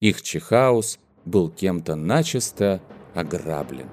Их чехаус был кем-то начисто ограблен.